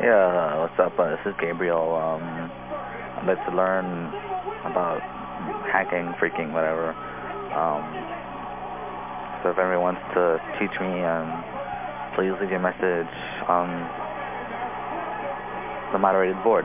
Yeah, what's up?、Uh, this is Gabriel. Um, Let's learn about hacking, phreaking, whatever.、Um, so if anyone wants to teach me,、um, please leave your message on the moderated board.